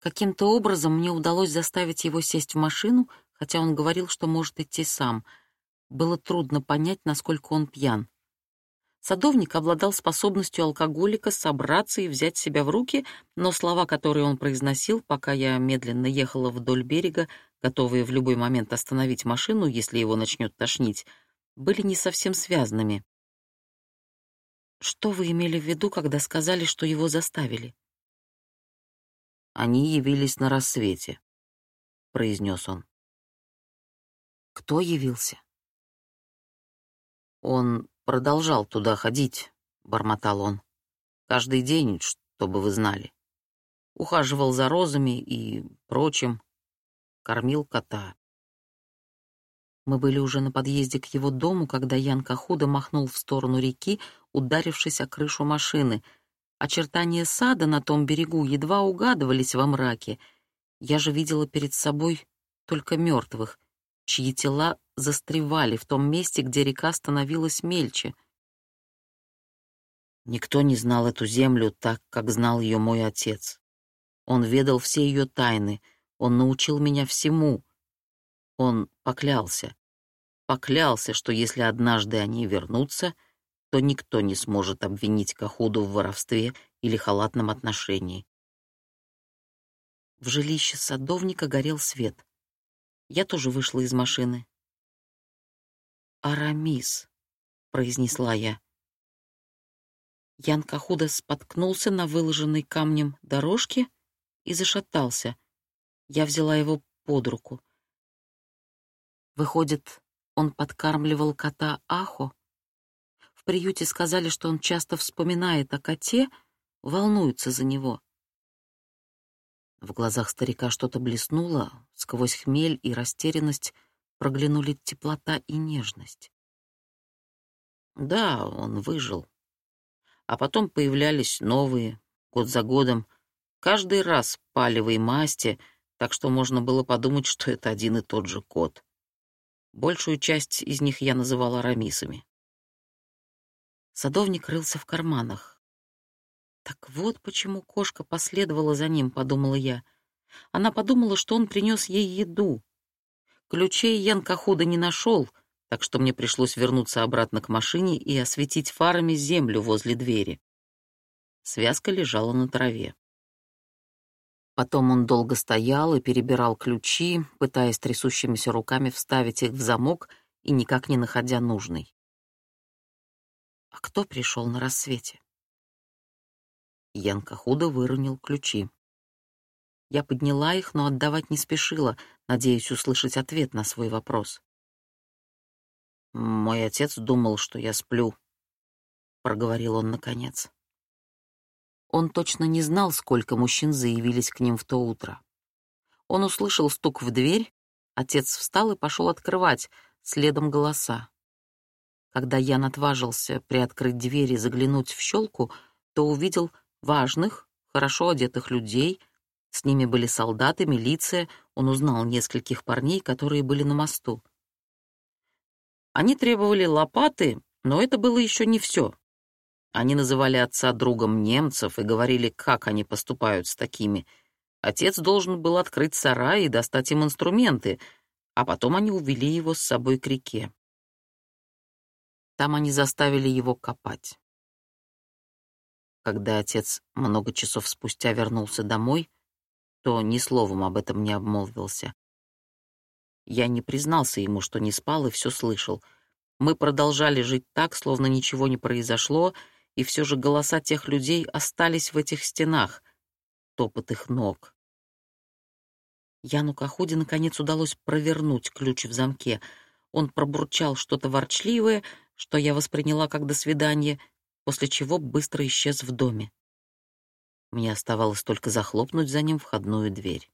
Каким-то образом мне удалось заставить его сесть в машину, хотя он говорил, что может идти сам. Было трудно понять, насколько он пьян. Садовник обладал способностью алкоголика собраться и взять себя в руки, но слова, которые он произносил, пока я медленно ехала вдоль берега, готовые в любой момент остановить машину, если его начнет тошнить, были не совсем связанными. Что вы имели в виду, когда сказали, что его заставили? Они явились на рассвете, произнес он. Кто явился? Он продолжал туда ходить, бормотал он. Каждый день, чтобы вы знали. Ухаживал за розами и прочим, кормил кота. Мы были уже на подъезде к его дому, когда Ян Кахуда махнул в сторону реки, ударившись о крышу машины. Очертания сада на том берегу едва угадывались во мраке. Я же видела перед собой только мертвых, чьи тела застревали в том месте, где река становилась мельче. Никто не знал эту землю так, как знал ее мой отец. Он ведал все ее тайны, он научил меня всему. Он поклялся. Поклялся, что если однажды они вернутся, то никто не сможет обвинить Кахуду в воровстве или халатном отношении. В жилище садовника горел свет. Я тоже вышла из машины. «Арамис», — произнесла я. Ян Кахуда споткнулся на выложенной камнем дорожке и зашатался. Я взяла его под руку. Выходит, он подкармливал кота Ахо? Приюте сказали, что он часто вспоминает о коте, волнуется за него. В глазах старика что-то блеснуло, сквозь хмель и растерянность проглянули теплота и нежность. Да, он выжил. А потом появлялись новые, год за годом, каждый раз палевые масти, так что можно было подумать, что это один и тот же кот. Большую часть из них я называла рамисами. Садовник рылся в карманах. «Так вот почему кошка последовала за ним», — подумала я. Она подумала, что он принес ей еду. Ключей Ян Кахуда не нашел, так что мне пришлось вернуться обратно к машине и осветить фарами землю возле двери. Связка лежала на траве. Потом он долго стоял и перебирал ключи, пытаясь трясущимися руками вставить их в замок и никак не находя нужный. А кто пришел на рассвете? Янка худо выронил ключи. Я подняла их, но отдавать не спешила, надеясь услышать ответ на свой вопрос. «Мой отец думал, что я сплю», — проговорил он наконец. Он точно не знал, сколько мужчин заявились к ним в то утро. Он услышал стук в дверь, отец встал и пошел открывать, следом голоса. Когда Ян отважился приоткрыть дверь и заглянуть в щелку, то увидел важных, хорошо одетых людей, с ними были солдаты, милиция, он узнал нескольких парней, которые были на мосту. Они требовали лопаты, но это было еще не все. Они называли отца другом немцев и говорили, как они поступают с такими. Отец должен был открыть сарай и достать им инструменты, а потом они увели его с собой к реке. Там они заставили его копать. Когда отец много часов спустя вернулся домой, то ни словом об этом не обмолвился. Я не признался ему, что не спал и все слышал. Мы продолжали жить так, словно ничего не произошло, и все же голоса тех людей остались в этих стенах, топот их ног. Яну Кахуде наконец удалось провернуть ключ в замке. Он пробурчал что-то ворчливое, что я восприняла как «до свидания», после чего быстро исчез в доме. Мне оставалось только захлопнуть за ним входную дверь.